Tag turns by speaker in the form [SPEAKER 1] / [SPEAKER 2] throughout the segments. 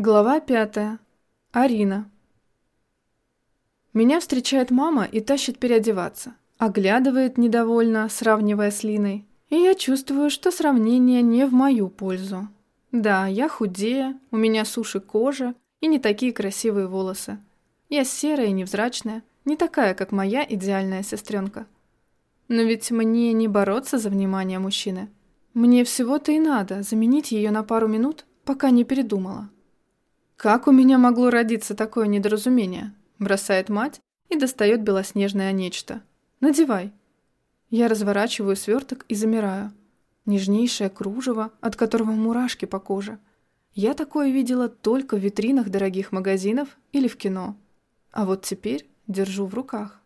[SPEAKER 1] Глава пятая. Арина. Меня встречает мама и тащит переодеваться. Оглядывает недовольно, сравнивая с Линой. И я чувствую, что сравнение не в мою пользу. Да, я худее, у меня суши кожа и не такие красивые волосы. Я серая и невзрачная, не такая, как моя идеальная сестренка. Но ведь мне не бороться за внимание мужчины. Мне всего-то и надо заменить ее на пару минут, пока не передумала. «Как у меня могло родиться такое недоразумение?» Бросает мать и достает белоснежное нечто. «Надевай». Я разворачиваю сверток и замираю. Нежнейшее кружево, от которого мурашки по коже. Я такое видела только в витринах дорогих магазинов или в кино. А вот теперь держу в руках.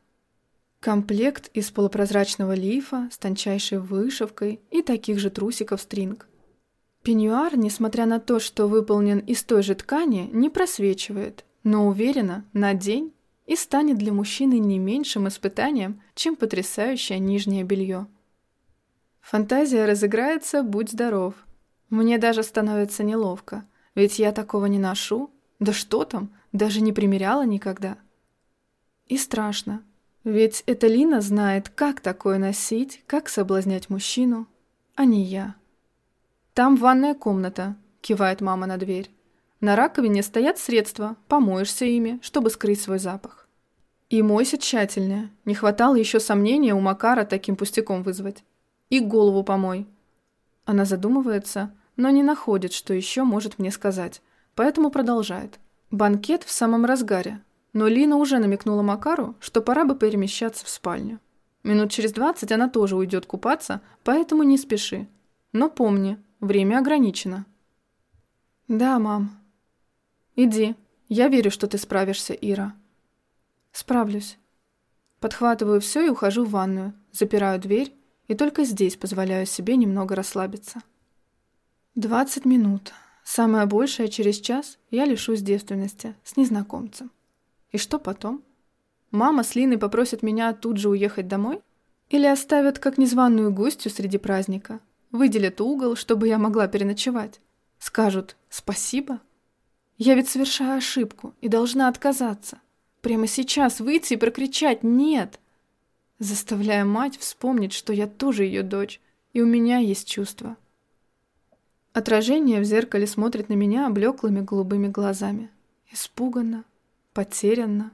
[SPEAKER 1] Комплект из полупрозрачного лифа с тончайшей вышивкой и таких же трусиков стринг. Пеньюар, несмотря на то, что выполнен из той же ткани, не просвечивает, но уверена, на день и станет для мужчины не меньшим испытанием, чем потрясающее нижнее белье. Фантазия разыграется, будь здоров. Мне даже становится неловко, ведь я такого не ношу. Да что там, даже не примеряла никогда. И страшно, ведь эта Лина знает, как такое носить, как соблазнять мужчину, а не я. «Там ванная комната», — кивает мама на дверь. «На раковине стоят средства, помоешься ими, чтобы скрыть свой запах». «И мойся тщательнее. Не хватало еще сомнения у Макара таким пустяком вызвать. И голову помой». Она задумывается, но не находит, что еще может мне сказать, поэтому продолжает. Банкет в самом разгаре, но Лина уже намекнула Макару, что пора бы перемещаться в спальню. Минут через двадцать она тоже уйдет купаться, поэтому не спеши. Но помни, Время ограничено». «Да, мам». «Иди. Я верю, что ты справишься, Ира». «Справлюсь». Подхватываю все и ухожу в ванную, запираю дверь и только здесь позволяю себе немного расслабиться. Двадцать минут. Самое большее через час я лишусь девственности с незнакомцем. И что потом? Мама с Линой попросят меня тут же уехать домой? Или оставят как незваную гостью среди праздника, выделят угол, чтобы я могла переночевать. Скажут «спасибо». Я ведь совершаю ошибку и должна отказаться. Прямо сейчас выйти и прокричать «нет», заставляя мать вспомнить, что я тоже ее дочь, и у меня есть чувства. Отражение в зеркале смотрит на меня облеклыми голубыми глазами. Испуганно, потерянно.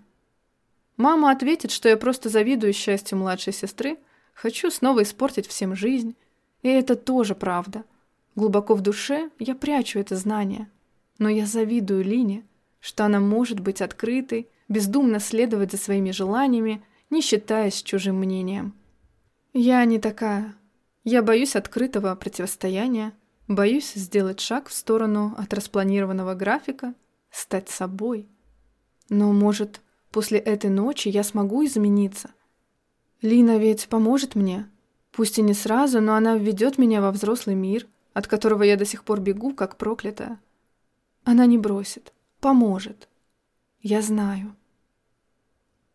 [SPEAKER 1] Мама ответит, что я просто завидую счастью младшей сестры, хочу снова испортить всем жизнь, и это тоже правда. Глубоко в душе я прячу это знание. Но я завидую Лине, что она может быть открытой, бездумно следовать за своими желаниями, не считаясь чужим мнением. Я не такая. Я боюсь открытого противостояния, боюсь сделать шаг в сторону от распланированного графика, стать собой. Но, может, после этой ночи я смогу измениться? Лина ведь поможет мне, Пусть и не сразу, но она введет меня во взрослый мир, от которого я до сих пор бегу, как проклятая. Она не бросит, поможет. Я знаю.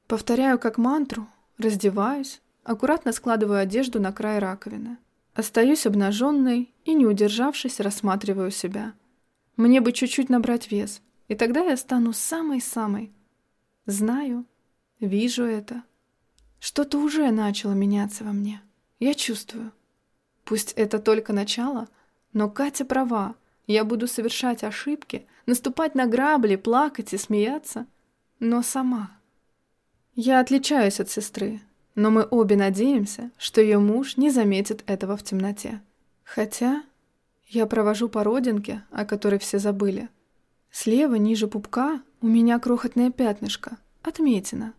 [SPEAKER 1] Повторяю как мантру, раздеваюсь, аккуратно складываю одежду на край раковины. Остаюсь обнаженной и, не удержавшись, рассматриваю себя. Мне бы чуть-чуть набрать вес, и тогда я стану самой-самой. Знаю, вижу это. Что-то уже начало меняться во мне. Я чувствую. Пусть это только начало, но Катя права. Я буду совершать ошибки, наступать на грабли, плакать и смеяться. Но сама. Я отличаюсь от сестры, но мы обе надеемся, что ее муж не заметит этого в темноте. Хотя я провожу по родинке, о которой все забыли. Слева, ниже пупка, у меня крохотное пятнышко, отметина.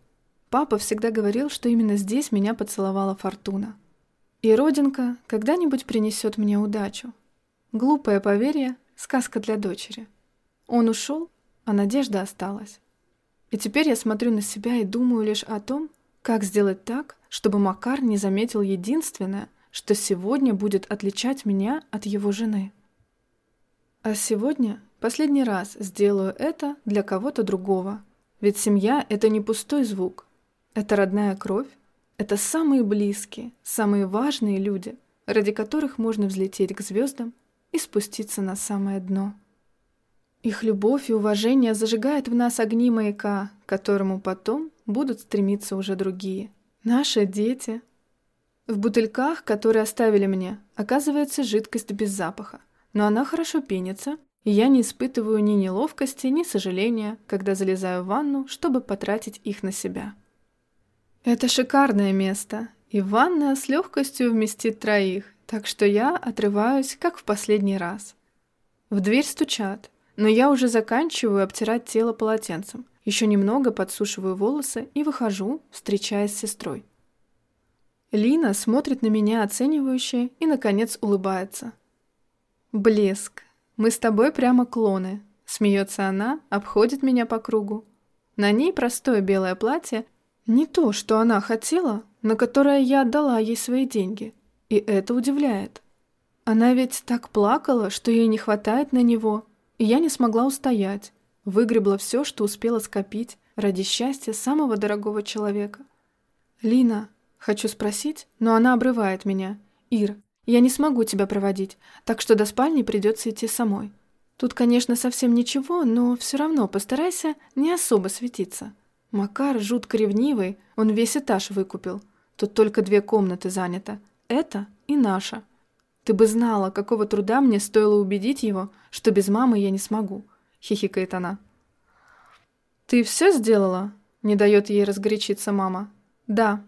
[SPEAKER 1] Папа всегда говорил, что именно здесь меня поцеловала Фортуна. И родинка когда-нибудь принесет мне удачу. Глупое поверье, сказка для дочери. Он ушел, а надежда осталась. И теперь я смотрю на себя и думаю лишь о том, как сделать так, чтобы Макар не заметил единственное, что сегодня будет отличать меня от его жены. А сегодня последний раз сделаю это для кого-то другого. Ведь семья — это не пустой звук. Это родная кровь, это самые близкие, самые важные люди, ради которых можно взлететь к звездам и спуститься на самое дно. Их любовь и уважение зажигает в нас огни маяка, к которому потом будут стремиться уже другие. Наши дети. В бутыльках, которые оставили мне, оказывается жидкость без запаха, но она хорошо пенится, и я не испытываю ни неловкости, ни сожаления, когда залезаю в ванну, чтобы потратить их на себя. Это шикарное место, и ванная с легкостью вместит троих, так что я отрываюсь, как в последний раз. В дверь стучат, но я уже заканчиваю обтирать тело полотенцем. Еще немного подсушиваю волосы и выхожу, встречаясь с сестрой. Лина смотрит на меня оценивающе и, наконец, улыбается. «Блеск. Мы с тобой прямо клоны», — смеется она, обходит меня по кругу. На ней простое белое платье, не то, что она хотела, на которое я отдала ей свои деньги. И это удивляет. Она ведь так плакала, что ей не хватает на него, и я не смогла устоять. Выгребла все, что успела скопить ради счастья самого дорогого человека. «Лина, хочу спросить, но она обрывает меня. Ир, я не смогу тебя проводить, так что до спальни придется идти самой. Тут, конечно, совсем ничего, но все равно постарайся не особо светиться. Макар жутко ревнивый, он весь этаж выкупил. Тут только две комнаты занято. Это и наша. Ты бы знала, какого труда мне стоило убедить его, что без мамы я не смогу», — хихикает она. «Ты все сделала?» — не дает ей разгорячиться мама. «Да».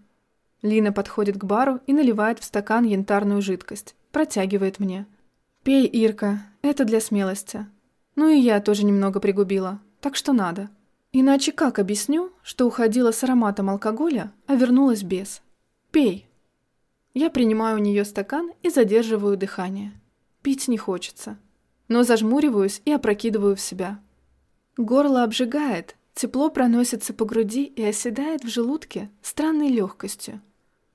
[SPEAKER 1] Лина подходит к бару и наливает в стакан янтарную жидкость. Протягивает мне. «Пей, Ирка, это для смелости. Ну и я тоже немного пригубила, так что надо. Иначе как объясню, что уходила с ароматом алкоголя, а вернулась без? Пей». Я принимаю у нее стакан и задерживаю дыхание. Пить не хочется. Но зажмуриваюсь и опрокидываю в себя. Горло обжигает, тепло проносится по груди и оседает в желудке странной легкостью.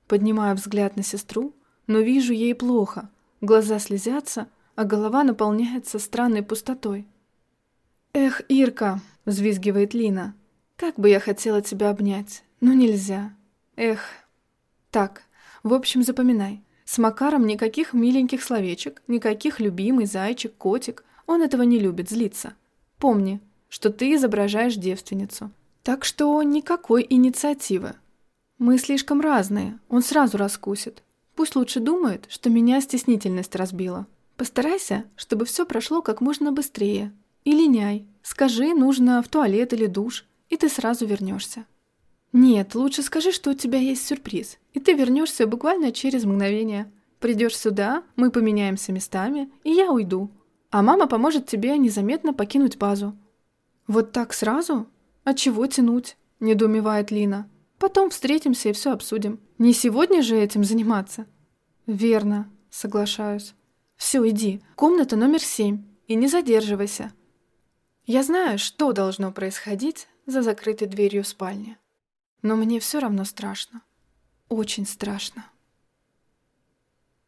[SPEAKER 1] Поднимаю взгляд на сестру, но вижу ей плохо. Глаза слезятся, а голова наполняется странной пустотой. «Эх, Ирка!» — взвизгивает Лина. «Как бы я хотела тебя обнять, но нельзя. Эх!» «Так, в общем, запоминай. С Макаром никаких миленьких словечек, никаких любимый, зайчик, котик. Он этого не любит, злится. Помни, что ты изображаешь девственницу. Так что никакой инициативы. Мы слишком разные, он сразу раскусит. Пусть лучше думает, что меня стеснительность разбила. Постарайся, чтобы все прошло как можно быстрее. И линяй. Скажи, нужно в туалет или душ, и ты сразу вернешься. «Нет, лучше скажи, что у тебя есть сюрприз, и ты вернешься буквально через мгновение. Придешь сюда, мы поменяемся местами, и я уйду. А мама поможет тебе незаметно покинуть базу». «Вот так сразу? А чего тянуть?» – недоумевает Лина. «Потом встретимся и все обсудим. Не сегодня же этим заниматься?» «Верно», – соглашаюсь. «Все, иди, комната номер семь, и не задерживайся». Я знаю, что должно происходить за закрытой дверью спальни. Но мне все равно страшно. Очень страшно.